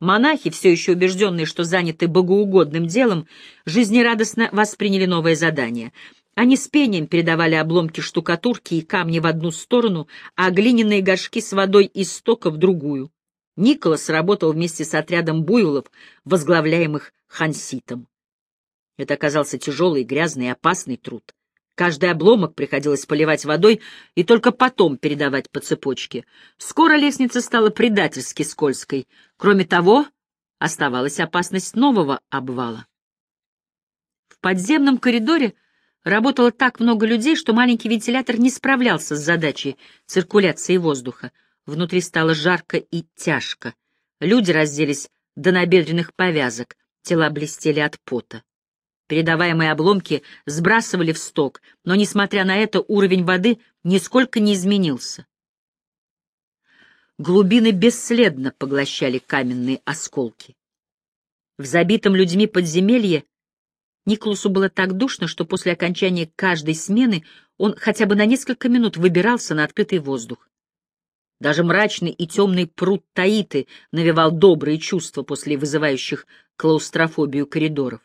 Монахи, все еще убежденные, что заняты богоугодным делом, жизнерадостно восприняли новое задание. Они с пением передавали обломки штукатурки и камни в одну сторону, а глиняные горшки с водой из стока в другую. Николас работал вместе с отрядом буйволов, возглавляемых ханситом. Это оказался тяжелый, грязный и опасный труд. Каждый обломок приходилось поливать водой и только потом передавать по цепочке. Скоро лестница стала предательски скользкой. Кроме того, оставалась опасность нового обвала. В подземном коридоре работало так много людей, что маленький вентилятор не справлялся с задачей циркуляции воздуха. Внутри стало жарко и тяжко. Люди разделись до набедренных повязок, тела блестели от пота. Передаваемые обломки сбрасывали в сток, но, несмотря на это, уровень воды нисколько не изменился. Глубины бесследно поглощали каменные осколки. В забитом людьми подземелье Николасу было так душно, что после окончания каждой смены он хотя бы на несколько минут выбирался на открытый воздух. Даже мрачный и темный пруд Таиты навевал добрые чувства после вызывающих клаустрофобию коридоров.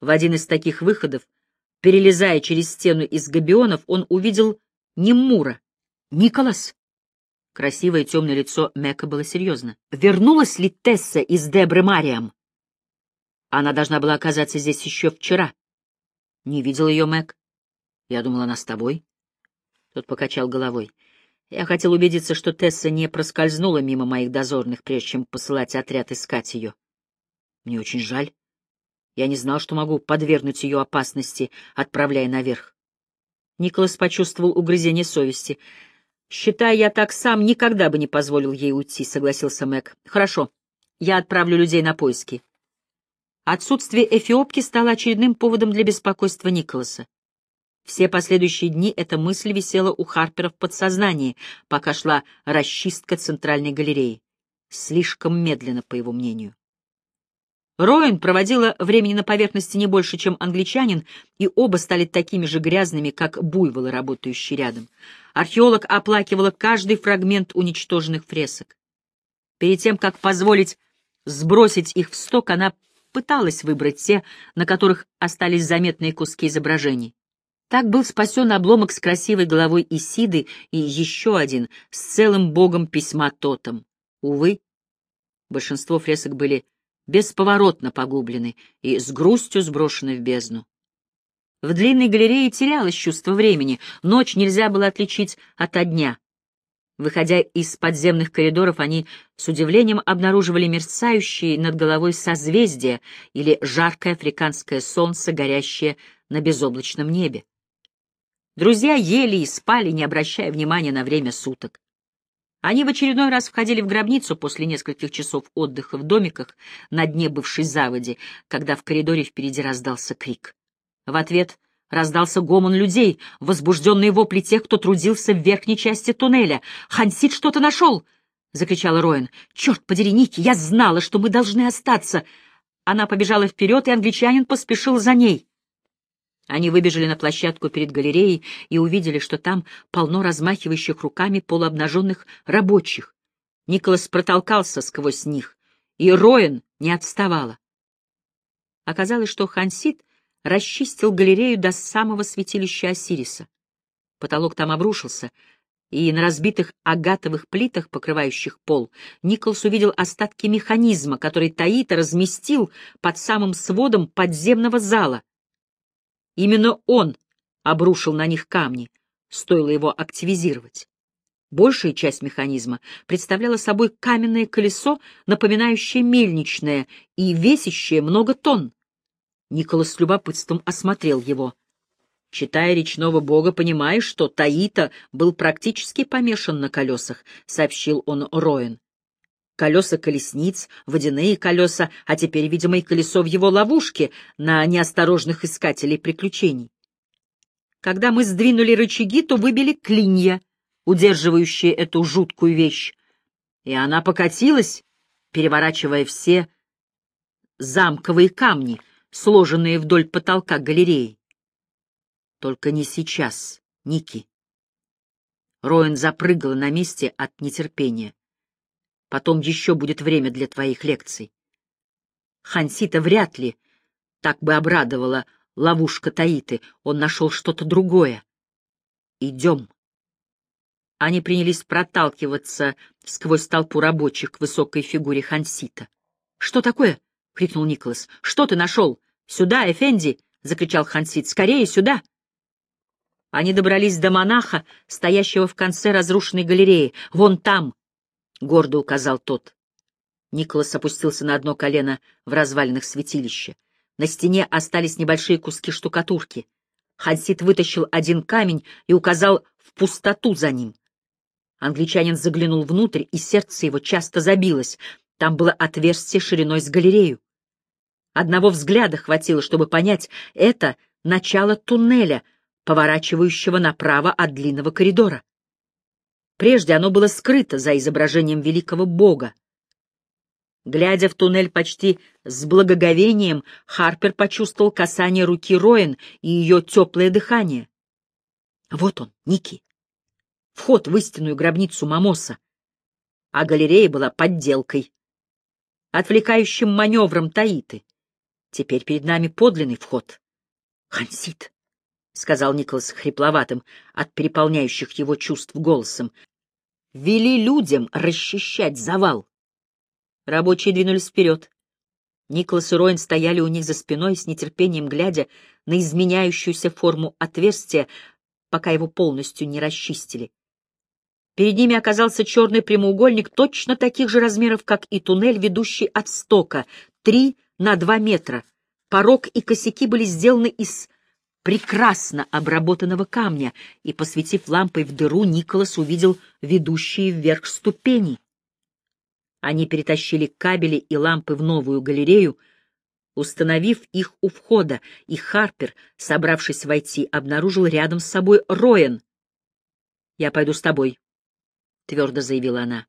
В один из таких выходов, перелезая через стену из габионов, он увидел не Мура, Николас. Красивое темное лицо Мека было серьезно. Вернулась ли Тесса из Дебры Мариам? Она должна была оказаться здесь еще вчера. Не видел ее Мэг. Я думал, она с тобой. Тот покачал головой. Я хотел убедиться, что Тесса не проскользнула мимо моих дозорных, прежде чем посылать отряд искать ее. Мне очень жаль. Я не знал, что могу подвергнуть ее опасности, отправляя наверх. Николас почувствовал угрызение совести. «Считая я так сам, никогда бы не позволил ей уйти», — согласился Мэг. «Хорошо, я отправлю людей на поиски». Отсутствие эфиопки стало очередным поводом для беспокойства Николаса. Все последующие дни эта мысль висела у Харпера в подсознании, пока шла расчистка центральной галереи. Слишком медленно, по его мнению. Роин проводила времени на поверхности не больше, чем англичанин, и оба стали такими же грязными, как буйволы, работающие рядом. Археолог оплакивала каждый фрагмент уничтоженных фресок. Перед тем, как позволить сбросить их в сток, она пыталась выбрать те, на которых остались заметные куски изображений. Так был спасен обломок с красивой головой Исиды и еще один с целым богом письма Тотом. Увы, большинство фресок были бесповоротно погублены и с грустью сброшены в бездну. В длинной галерее терялось чувство времени, ночь нельзя было отличить от дня. Выходя из подземных коридоров, они с удивлением обнаруживали мерцающие над головой созвездия или жаркое африканское солнце, горящее на безоблачном небе. Друзья ели и спали, не обращая внимания на время суток. Они в очередной раз входили в гробницу после нескольких часов отдыха в домиках на дне бывшей заводи, когда в коридоре впереди раздался крик. В ответ раздался гомон людей, возбужденные вопли тех, кто трудился в верхней части туннеля. «Хансит что-то нашел!» — закричала Роин. «Черт подери, Ники, я знала, что мы должны остаться!» Она побежала вперед, и англичанин поспешил за ней. Они выбежали на площадку перед галереей и увидели, что там полно размахивающих руками полуобнаженных рабочих. Николас протолкался сквозь них, и Роэн не отставала. Оказалось, что Хансит расчистил галерею до самого святилища Осириса. Потолок там обрушился, и на разбитых агатовых плитах, покрывающих пол, Николс увидел остатки механизма, который Таита разместил под самым сводом подземного зала. Именно он обрушил на них камни, стоило его активизировать. Большая часть механизма представляла собой каменное колесо, напоминающее мельничное и весящее много тонн. Николас с любопытством осмотрел его. Читая речного бога, понимаешь, что Таита был практически помешан на колесах, — сообщил он Роэн колеса колесниц, водяные колеса, а теперь, видимо, и колесо в его ловушке на неосторожных искателей приключений. Когда мы сдвинули рычаги, то выбили клинья, удерживающие эту жуткую вещь, и она покатилась, переворачивая все замковые камни, сложенные вдоль потолка галереи. Только не сейчас, Ники. Роэн запрыгала на месте от нетерпения. Потом еще будет время для твоих лекций. Хансита вряд ли так бы обрадовала ловушка Таиты. Он нашел что-то другое. Идем. Они принялись проталкиваться сквозь толпу рабочих к высокой фигуре Хансита. — Что такое? — крикнул Николас. — Что ты нашел? Сюда, Эфенди! — закричал Хансит. — Скорее, сюда! Они добрались до монаха, стоящего в конце разрушенной галереи. «Вон там!» — гордо указал тот. Николас опустился на одно колено в развалинах святилища. На стене остались небольшие куски штукатурки. Хансит вытащил один камень и указал в пустоту за ним. Англичанин заглянул внутрь, и сердце его часто забилось. Там было отверстие шириной с галерею. Одного взгляда хватило, чтобы понять, это начало туннеля, поворачивающего направо от длинного коридора. Прежде оно было скрыто за изображением великого бога. Глядя в туннель почти с благоговением, Харпер почувствовал касание руки Роэн и ее теплое дыхание. Вот он, Ники. Вход в истинную гробницу Мамоса. А галерея была подделкой. Отвлекающим маневром Таиты. Теперь перед нами подлинный вход. Хансит, — сказал Николас хрипловатым от переполняющих его чувств голосом, — вели людям расчищать завал. Рабочие двинулись вперед. Николас и Роин стояли у них за спиной, с нетерпением глядя на изменяющуюся форму отверстия, пока его полностью не расчистили. Перед ними оказался черный прямоугольник точно таких же размеров, как и туннель, ведущий от стока, три на два метра. Порог и косяки были сделаны из прекрасно обработанного камня, и, посветив лампой в дыру, Николас увидел ведущие вверх ступени. Они перетащили кабели и лампы в новую галерею, установив их у входа, и Харпер, собравшись войти, обнаружил рядом с собой Роэн. «Я пойду с тобой», — твердо заявила она.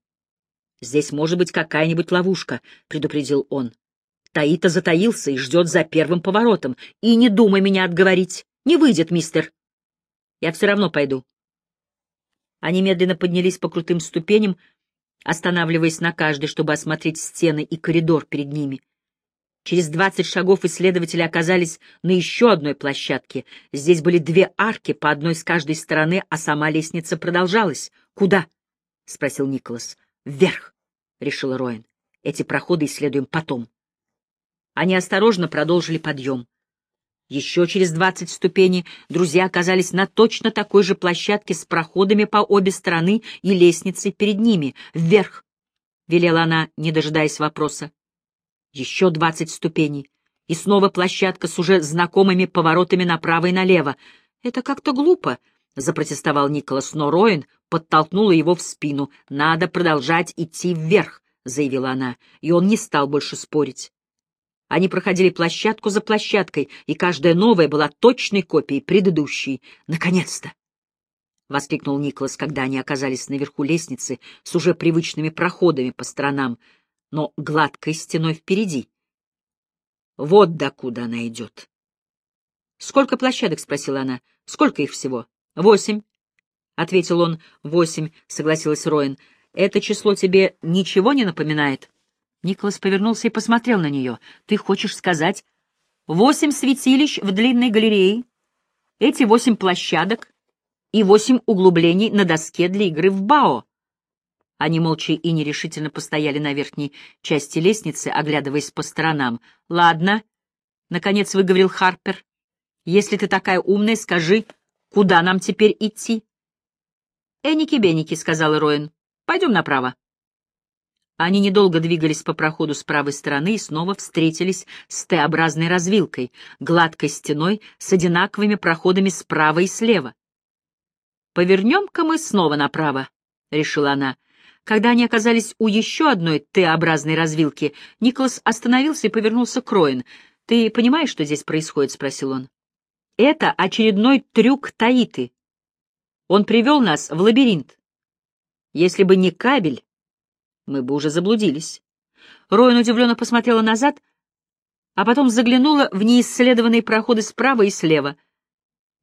«Здесь может быть какая-нибудь ловушка», — предупредил он. Таита затаился и ждет за первым поворотом. И не думай меня отговорить. Не выйдет, мистер. Я все равно пойду. Они медленно поднялись по крутым ступеням, останавливаясь на каждой, чтобы осмотреть стены и коридор перед ними. Через двадцать шагов исследователи оказались на еще одной площадке. Здесь были две арки, по одной с каждой стороны, а сама лестница продолжалась. «Куда?» — спросил Николас. «Вверх», — решил Роин. «Эти проходы исследуем потом». Они осторожно продолжили подъем. Еще через двадцать ступеней друзья оказались на точно такой же площадке с проходами по обе стороны и лестницей перед ними. «Вверх!» — велела она, не дожидаясь вопроса. Еще двадцать ступеней. И снова площадка с уже знакомыми поворотами направо и налево. «Это как-то глупо», — запротестовал Николас, но Роин подтолкнула его в спину. «Надо продолжать идти вверх», — заявила она, и он не стал больше спорить. Они проходили площадку за площадкой, и каждая новая была точной копией предыдущей. «Наконец-то!» — воскликнул Николас, когда они оказались наверху лестницы с уже привычными проходами по сторонам, но гладкой стеной впереди. Вот докуда она идет. «Сколько площадок?» — спросила она. «Сколько их всего?» «Восемь», — ответил он. «Восемь», — согласилась Роин. «Это число тебе ничего не напоминает?» Николас повернулся и посмотрел на нее. «Ты хочешь сказать, восемь святилищ в длинной галерее, эти восемь площадок и восемь углублений на доске для игры в бао?» Они молча и нерешительно постояли на верхней части лестницы, оглядываясь по сторонам. «Ладно», — наконец выговорил Харпер, — «если ты такая умная, скажи, куда нам теперь идти?» «Эники-беники», — сказал Роин, — «пойдем направо». Они недолго двигались по проходу с правой стороны и снова встретились с Т-образной развилкой, гладкой стеной с одинаковыми проходами справа и слева. «Повернем-ка мы снова направо», — решила она. Когда они оказались у еще одной Т-образной развилки, Николас остановился и повернулся к Роин. «Ты понимаешь, что здесь происходит?» — спросил он. «Это очередной трюк Таиты. Он привел нас в лабиринт. Если бы не кабель, мы бы уже заблудились. Роин удивленно посмотрела назад, а потом заглянула в неисследованные проходы справа и слева.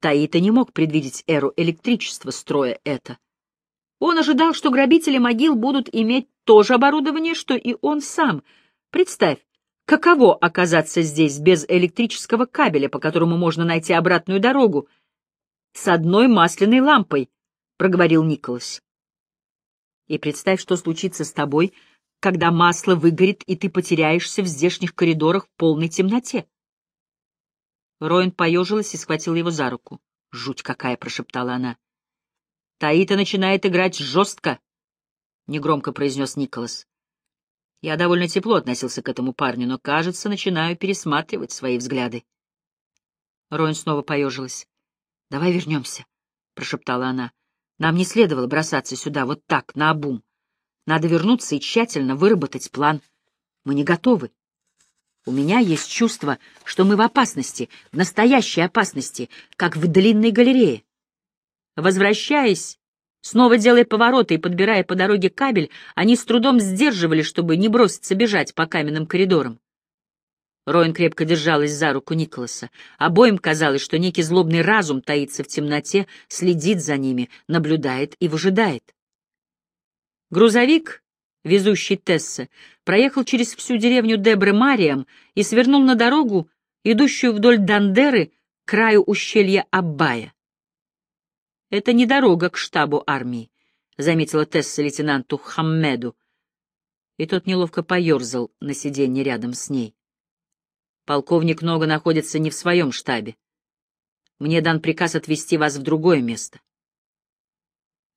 Таита не мог предвидеть эру электричества, строя это. Он ожидал, что грабители могил будут иметь то же оборудование, что и он сам. Представь, каково оказаться здесь без электрического кабеля, по которому можно найти обратную дорогу, с одной масляной лампой, — проговорил Николас. И представь, что случится с тобой, когда масло выгорит, и ты потеряешься в здешних коридорах в полной темноте. Роин поежилась и схватила его за руку. «Жуть какая!» — прошептала она. «Таита начинает играть жестко», — негромко произнес Николас. Я довольно тепло относился к этому парню, но, кажется, начинаю пересматривать свои взгляды. Роин снова поежилась. «Давай вернемся», — прошептала она. «Нам не следовало бросаться сюда вот так, наобум. Надо вернуться и тщательно выработать план. Мы не готовы. У меня есть чувство, что мы в опасности, в настоящей опасности, как в длинной галерее. Возвращаясь, снова делая повороты и подбирая по дороге кабель, они с трудом сдерживали, чтобы не броситься бежать по каменным коридорам. Роин крепко держалась за руку Николаса. Обоим казалось, что некий злобный разум таится в темноте, следит за ними, наблюдает и выжидает. Грузовик везущий Тесса, проехал через всю деревню Дебры-Мариам и свернул на дорогу, идущую вдоль Дандеры, к краю ущелья Аббая. «Это не дорога к штабу армии», — заметила Тесса лейтенанту Хаммеду, и тот неловко поерзал на сиденье рядом с ней. «Полковник Нога находится не в своем штабе. Мне дан приказ отвезти вас в другое место».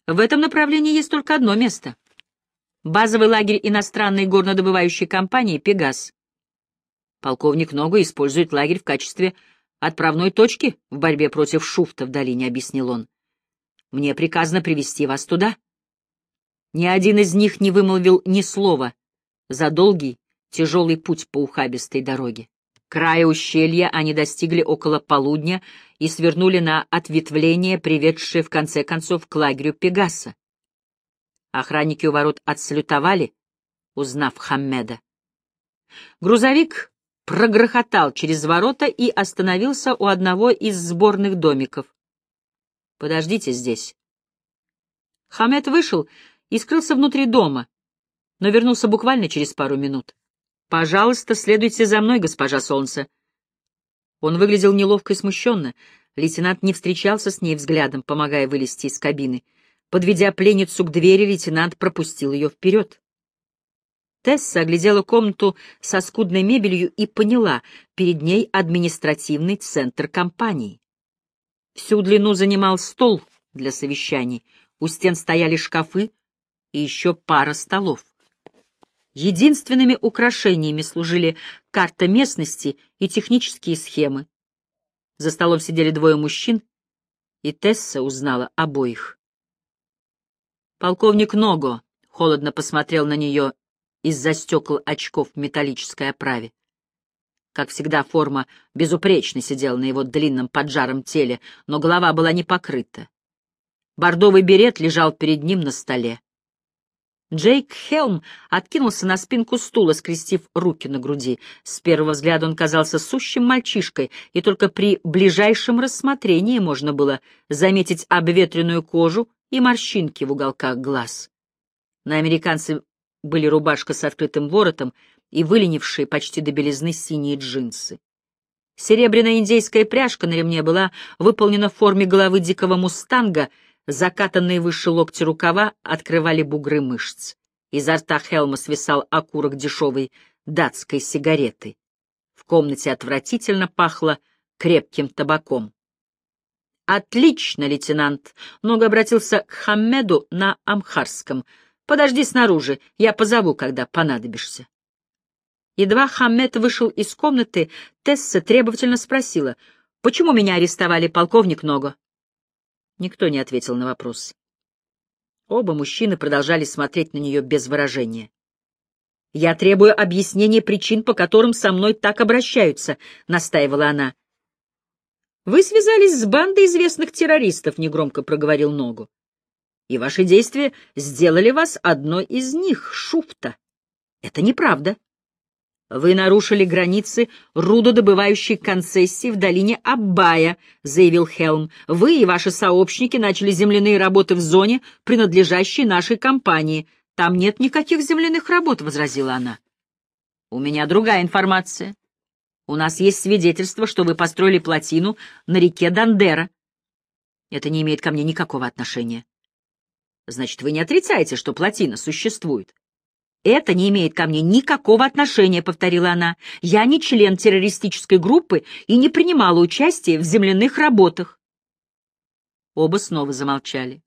«В этом направлении есть только одно место», Базовый лагерь иностранной горнодобывающей компании «Пегас». Полковник Ногу использует лагерь в качестве отправной точки в борьбе против шуфта в долине, объяснил он. Мне приказано привести вас туда. Ни один из них не вымолвил ни слова за долгий, тяжелый путь по ухабистой дороге. Края ущелья они достигли около полудня и свернули на ответвление, приведшее в конце концов к лагерю Пегаса. Охранники у ворот отслютовали, узнав Хаммеда. Грузовик прогрохотал через ворота и остановился у одного из сборных домиков. «Подождите здесь». Хамед вышел и скрылся внутри дома, но вернулся буквально через пару минут. «Пожалуйста, следуйте за мной, госпожа Солнце». Он выглядел неловко и смущенно. Лейтенант не встречался с ней взглядом, помогая вылезти из кабины — Подведя пленницу к двери, лейтенант пропустил ее вперед. Тесса оглядела комнату со скудной мебелью и поняла, перед ней административный центр компании. Всю длину занимал стол для совещаний, у стен стояли шкафы и еще пара столов. Единственными украшениями служили карта местности и технические схемы. За столом сидели двое мужчин, и Тесса узнала обоих. Полковник Ного холодно посмотрел на нее из-за стекол очков в металлической оправе. Как всегда, форма безупречно сидела на его длинном поджаром теле, но голова была не покрыта. Бордовый берет лежал перед ним на столе. Джейк Хелм откинулся на спинку стула, скрестив руки на груди. С первого взгляда он казался сущим мальчишкой, и только при ближайшем рассмотрении можно было заметить обветренную кожу и морщинки в уголках глаз. На американце были рубашка с открытым воротом и выленившие почти до белизны синие джинсы. Серебряная индейская пряжка на ремне была выполнена в форме головы дикого мустанга, закатанные выше локти рукава открывали бугры мышц. Изо рта Хелма свисал окурок дешевой датской сигареты. В комнате отвратительно пахло крепким табаком. «Отлично, лейтенант!» Нога обратился к Хаммеду на амхарском. «Подожди снаружи, я позову, когда понадобишься». Едва Хаммед вышел из комнаты, Тесса требовательно спросила, «Почему меня арестовали, полковник Ного?» Никто не ответил на вопрос. Оба мужчины продолжали смотреть на нее без выражения. «Я требую объяснения причин, по которым со мной так обращаются», — настаивала она. Вы связались с бандой известных террористов, — негромко проговорил Ногу. И ваши действия сделали вас одной из них, Шуфта. Это неправда. «Вы нарушили границы рудодобывающей концессии в долине Аббая», — заявил Хелм. «Вы и ваши сообщники начали земляные работы в зоне, принадлежащей нашей компании. Там нет никаких земляных работ», — возразила она. «У меня другая информация. У нас есть свидетельство, что вы построили плотину на реке Дандера. Это не имеет ко мне никакого отношения. Значит, вы не отрицаете, что плотина существует?» «Это не имеет ко мне никакого отношения», — повторила она. «Я не член террористической группы и не принимала участия в земляных работах». Оба снова замолчали.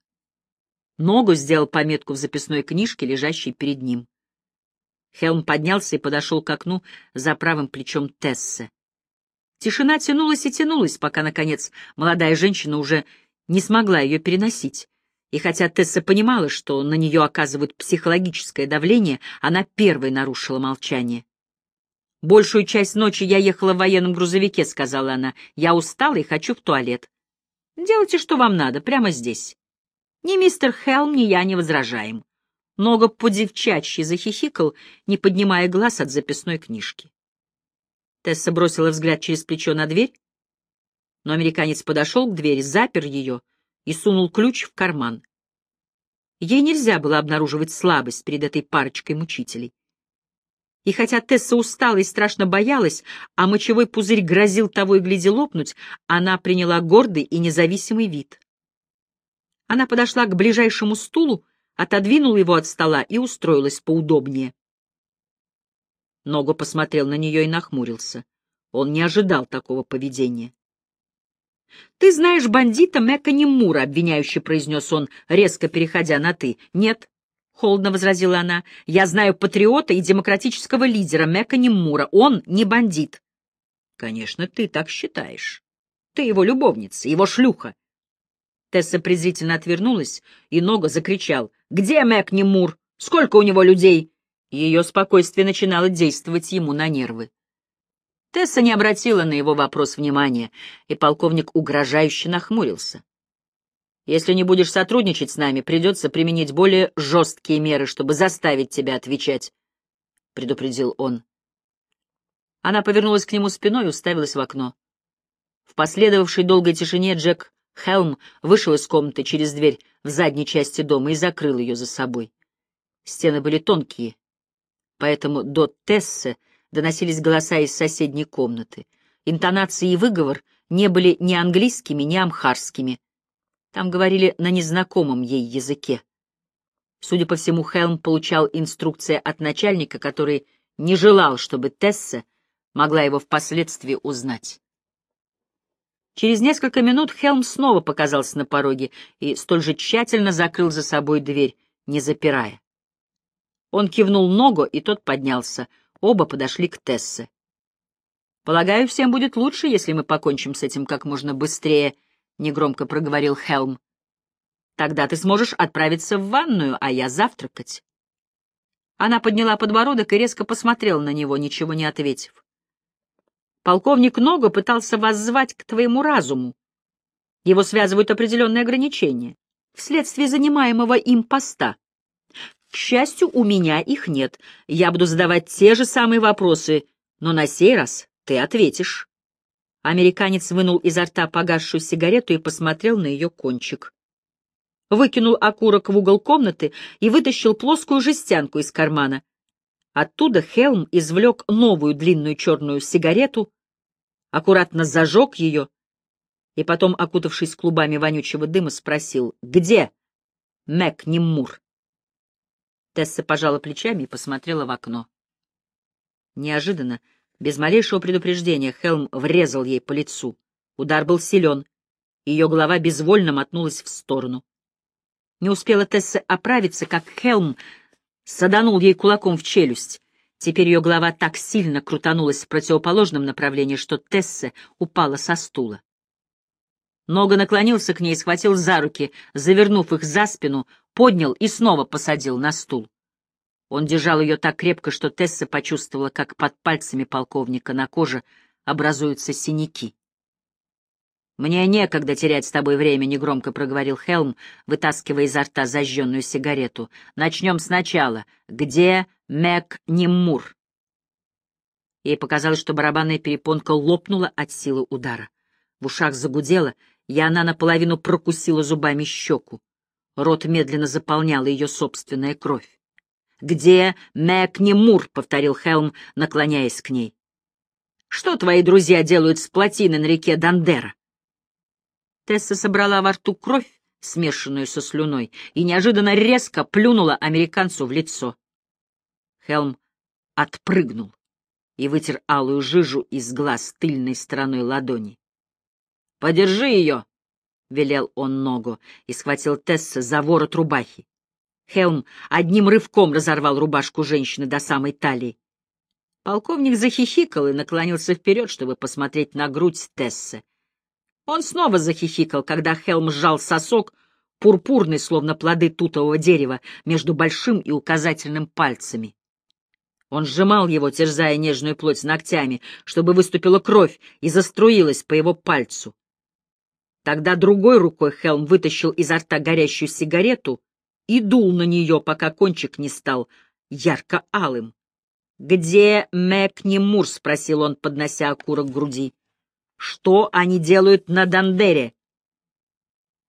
Ногу сделал пометку в записной книжке, лежащей перед ним. Хелм поднялся и подошел к окну за правым плечом Тессы. Тишина тянулась и тянулась, пока, наконец, молодая женщина уже не смогла ее переносить. И хотя Тесса понимала, что на нее оказывают психологическое давление, она первой нарушила молчание. «Большую часть ночи я ехала в военном грузовике», — сказала она. «Я устала и хочу в туалет. Делайте, что вам надо, прямо здесь. Ни мистер Хелм, ни я не возражаем». Нога по-девчачьи захихикал, не поднимая глаз от записной книжки. Тесса бросила взгляд через плечо на дверь, но американец подошел к двери, запер ее и сунул ключ в карман. Ей нельзя было обнаруживать слабость перед этой парочкой мучителей. И хотя Тесса устала и страшно боялась, а мочевой пузырь грозил того и гляди лопнуть, она приняла гордый и независимый вид. Она подошла к ближайшему стулу, отодвинула его от стола и устроилась поудобнее. Ногу посмотрел на нее и нахмурился. Он не ожидал такого поведения. «Ты знаешь бандита Мэка Немура», — обвиняюще произнес он, резко переходя на «ты». «Нет», — холодно возразила она, — «я знаю патриота и демократического лидера Мэка Немура. Он не бандит». «Конечно, ты так считаешь. Ты его любовница, его шлюха». Тесса презрительно отвернулась, и Нога закричал. «Где Мэк Немур? Сколько у него людей?» Ее спокойствие начинало действовать ему на нервы. Тесса не обратила на его вопрос внимания, и полковник угрожающе нахмурился. «Если не будешь сотрудничать с нами, придется применить более жесткие меры, чтобы заставить тебя отвечать», — предупредил он. Она повернулась к нему спиной и уставилась в окно. В последовавшей долгой тишине Джек Хелм вышел из комнаты через дверь в задней части дома и закрыл ее за собой. Стены были тонкие, поэтому до Тессы доносились голоса из соседней комнаты. Интонации и выговор не были ни английскими, ни амхарскими. Там говорили на незнакомом ей языке. Судя по всему, Хелм получал инструкции от начальника, который не желал, чтобы Тесса могла его впоследствии узнать. Через несколько минут Хелм снова показался на пороге и столь же тщательно закрыл за собой дверь, не запирая. Он кивнул ногу, и тот поднялся — Оба подошли к Тессе. «Полагаю, всем будет лучше, если мы покончим с этим как можно быстрее», — негромко проговорил Хелм. «Тогда ты сможешь отправиться в ванную, а я завтракать». Она подняла подбородок и резко посмотрела на него, ничего не ответив. «Полковник Ногу пытался вас звать к твоему разуму. Его связывают определенные ограничения вследствие занимаемого им поста. К счастью, у меня их нет. Я буду задавать те же самые вопросы, но на сей раз ты ответишь. Американец вынул изо рта погасшую сигарету и посмотрел на ее кончик. Выкинул окурок в угол комнаты и вытащил плоскую жестянку из кармана. Оттуда Хелм извлек новую длинную черную сигарету, аккуратно зажег ее и потом, окутавшись клубами вонючего дыма, спросил «Где Мэк Ниммур?» Тесса пожала плечами и посмотрела в окно. Неожиданно, без малейшего предупреждения, Хелм врезал ей по лицу. Удар был силен. Ее голова безвольно мотнулась в сторону. Не успела Тесса оправиться, как Хелм саданул ей кулаком в челюсть. Теперь ее голова так сильно крутанулась в противоположном направлении, что Тесса упала со стула. Нога наклонился к ней, схватил за руки, завернув их за спину, поднял и снова посадил на стул. Он держал ее так крепко, что Тесса почувствовала, как под пальцами полковника на коже образуются синяки. «Мне некогда терять с тобой время», — негромко проговорил Хелм, вытаскивая изо рта зажженную сигарету. «Начнем сначала. Где Мэг Ниммур?» Ей показалось, что барабанная перепонка лопнула от силы удара. В ушах загудело, и она наполовину прокусила зубами щеку. Рот медленно заполняла ее собственная кровь. «Где Мэкни Мур?» — повторил Хелм, наклоняясь к ней. «Что твои друзья делают с плотиной на реке Дандера?» Тесса собрала во рту кровь, смешанную со слюной, и неожиданно резко плюнула американцу в лицо. Хелм отпрыгнул и вытер алую жижу из глаз тыльной стороной ладони. «Подержи ее!» — велел он ногу и схватил Тесса за ворот рубахи. Хелм одним рывком разорвал рубашку женщины до самой талии. Полковник захихикал и наклонился вперед, чтобы посмотреть на грудь Тессы. Он снова захихикал, когда Хелм сжал сосок, пурпурный, словно плоды тутового дерева, между большим и указательным пальцами. Он сжимал его, терзая нежную плоть ногтями, чтобы выступила кровь и заструилась по его пальцу. Тогда другой рукой Хелм вытащил изо рта горящую сигарету и дул на нее, пока кончик не стал ярко-алым. «Где Мэкни Мур?» — спросил он, поднося окурок к груди. «Что они делают на Дандере?»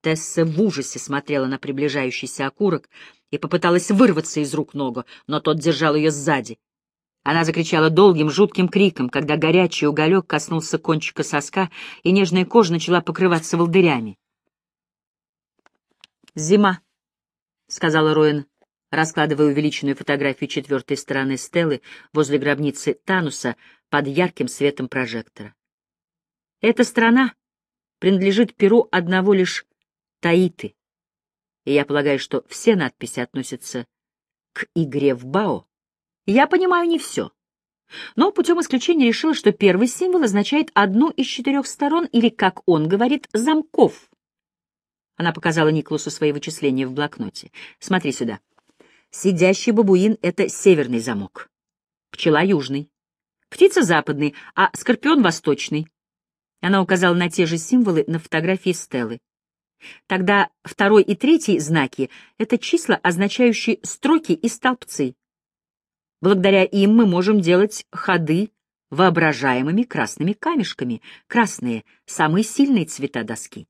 Тесса в ужасе смотрела на приближающийся окурок и попыталась вырваться из рук ногу, но тот держал ее сзади. Она закричала долгим, жутким криком, когда горячий уголек коснулся кончика соска, и нежная кожа начала покрываться волдырями. «Зима», — сказала Роин, раскладывая увеличенную фотографию четвертой стороны Стеллы возле гробницы Тануса под ярким светом прожектора. «Эта страна принадлежит перу одного лишь Таиты, и я полагаю, что все надписи относятся к игре в Бао. Я понимаю не все. Но путем исключения решила, что первый символ означает одну из четырех сторон, или, как он говорит, замков. Она показала Николасу свои вычисления в блокноте. Смотри сюда. Сидящий бабуин — это северный замок. Пчела — южный. Птица — западный, а скорпион — восточный. Она указала на те же символы на фотографии Стеллы. Тогда второй и третий знаки — это числа, означающие строки и столбцы. Благодаря им мы можем делать ходы воображаемыми красными камешками. Красные — самые сильные цвета доски.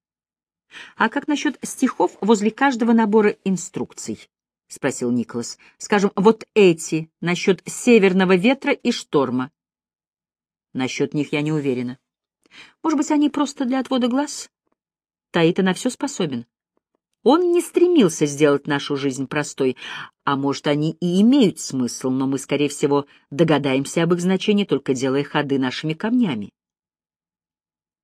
А как насчет стихов возле каждого набора инструкций? — спросил Николас. — Скажем, вот эти, насчет северного ветра и шторма. Насчет них я не уверена. Может быть, они просто для отвода глаз? Таита на все способен. Он не стремился сделать нашу жизнь простой, а может, они и имеют смысл, но мы, скорее всего, догадаемся об их значении, только делая ходы нашими камнями.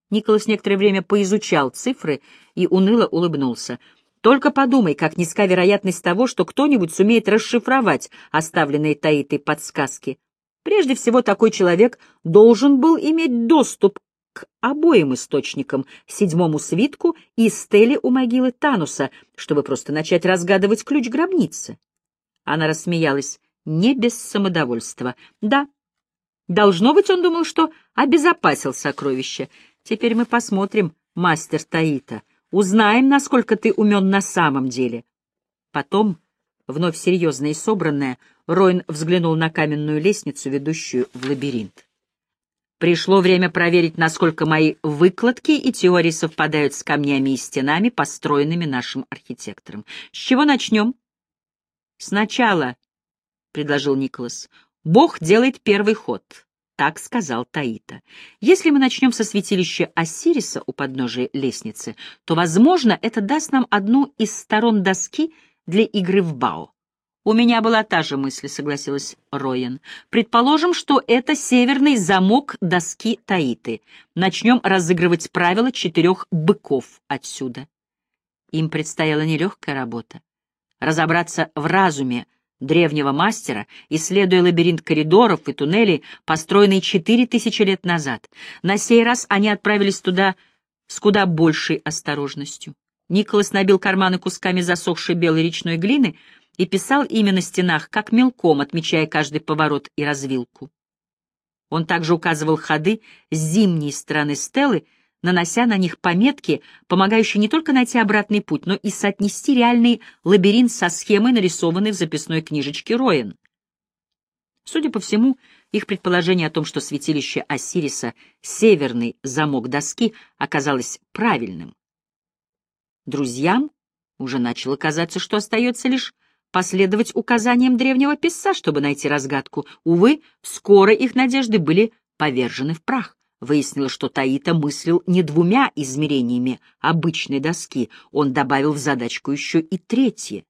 Николас некоторое время поизучал цифры и уныло улыбнулся. Только подумай, как низка вероятность того, что кто-нибудь сумеет расшифровать оставленные Таитой подсказки. Прежде всего, такой человек должен был иметь доступ к обоим источникам, седьмому свитку и стеле у могилы Тануса, чтобы просто начать разгадывать ключ гробницы. Она рассмеялась, не без самодовольства. Да, должно быть, он думал, что обезопасил сокровище. Теперь мы посмотрим, мастер Таита, узнаем, насколько ты умен на самом деле. Потом, вновь серьезная и собранная, Ройн взглянул на каменную лестницу, ведущую в лабиринт. Пришло время проверить, насколько мои выкладки и теории совпадают с камнями и стенами, построенными нашим архитектором. С чего начнем? Сначала, — предложил Николас, — Бог делает первый ход. Так сказал Таита. Если мы начнем со святилища Осириса у подножия лестницы, то, возможно, это даст нам одну из сторон доски для игры в Бао. «У меня была та же мысль», — согласилась Роен. «Предположим, что это северный замок доски Таиты. Начнем разыгрывать правила четырех быков отсюда». Им предстояла нелегкая работа. Разобраться в разуме древнего мастера, исследуя лабиринт коридоров и туннелей, построенный четыре тысячи лет назад. На сей раз они отправились туда с куда большей осторожностью. Николас набил карманы кусками засохшей белой речной глины — и писал имя на стенах, как мелком, отмечая каждый поворот и развилку. Он также указывал ходы с зимней стороны стелы, нанося на них пометки, помогающие не только найти обратный путь, но и соотнести реальный лабиринт со схемой, нарисованной в записной книжечке Роен. Судя по всему, Их предположение о том, что святилище Осириса — северный замок доски, оказалось правильным. Друзьям уже начало казаться, что остается лишь последовать указаниям древнего писца, чтобы найти разгадку. Увы, скоро их надежды были повержены в прах. Выяснилось, что Таита мыслил не двумя измерениями обычной доски, он добавил в задачку еще и третье.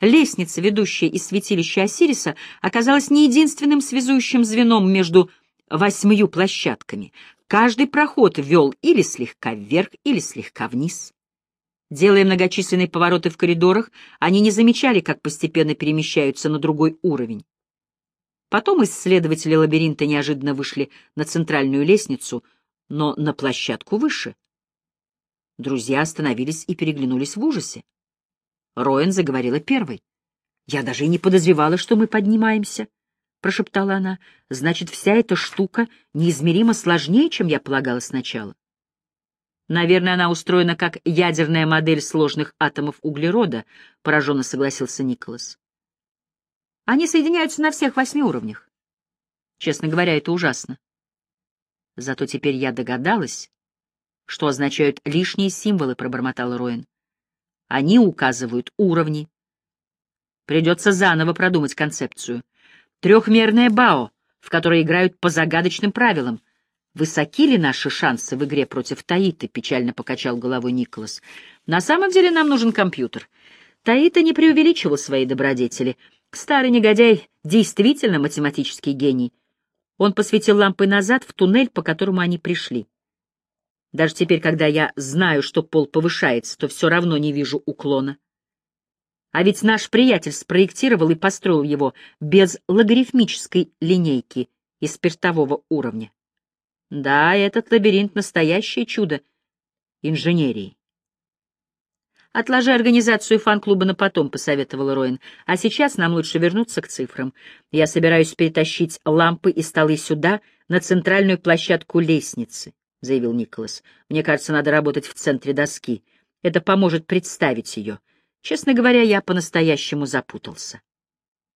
Лестница, ведущая из святилища Осириса, оказалась не единственным связующим звеном между восьмью площадками. Каждый проход вел или слегка вверх, или слегка вниз. Делая многочисленные повороты в коридорах, они не замечали, как постепенно перемещаются на другой уровень. Потом исследователи лабиринта неожиданно вышли на центральную лестницу, но на площадку выше. Друзья остановились и переглянулись в ужасе. Роэн заговорила первой. «Я даже и не подозревала, что мы поднимаемся», — прошептала она. «Значит, вся эта штука неизмеримо сложнее, чем я полагала сначала». Наверное, она устроена как ядерная модель сложных атомов углерода, пораженно согласился Николас. Они соединяются на всех восьми уровнях. Честно говоря, это ужасно. Зато теперь я догадалась, что означают лишние символы, пробормотал Роин. Они указывают уровни. Придется заново продумать концепцию. Трехмерное БАО, в которой играют по загадочным правилам — Высоки ли наши шансы в игре против Таиты? Печально покачал головой Николас. На самом деле нам нужен компьютер. Таита не преувеличивал свои добродетели. Старый негодяй действительно математический гений. Он посветил лампой назад в туннель, по которому они пришли. Даже теперь, когда я знаю, что пол повышается, то все равно не вижу уклона. А ведь наш приятель спроектировал и построил его без логарифмической линейки и спиртового уровня. Да, этот лабиринт — настоящее чудо инженерии. «Отложи организацию фан-клуба на потом», — посоветовал Роин. «А сейчас нам лучше вернуться к цифрам. Я собираюсь перетащить лампы и столы сюда, на центральную площадку лестницы», — заявил Николас. «Мне кажется, надо работать в центре доски. Это поможет представить ее. Честно говоря, я по-настоящему запутался».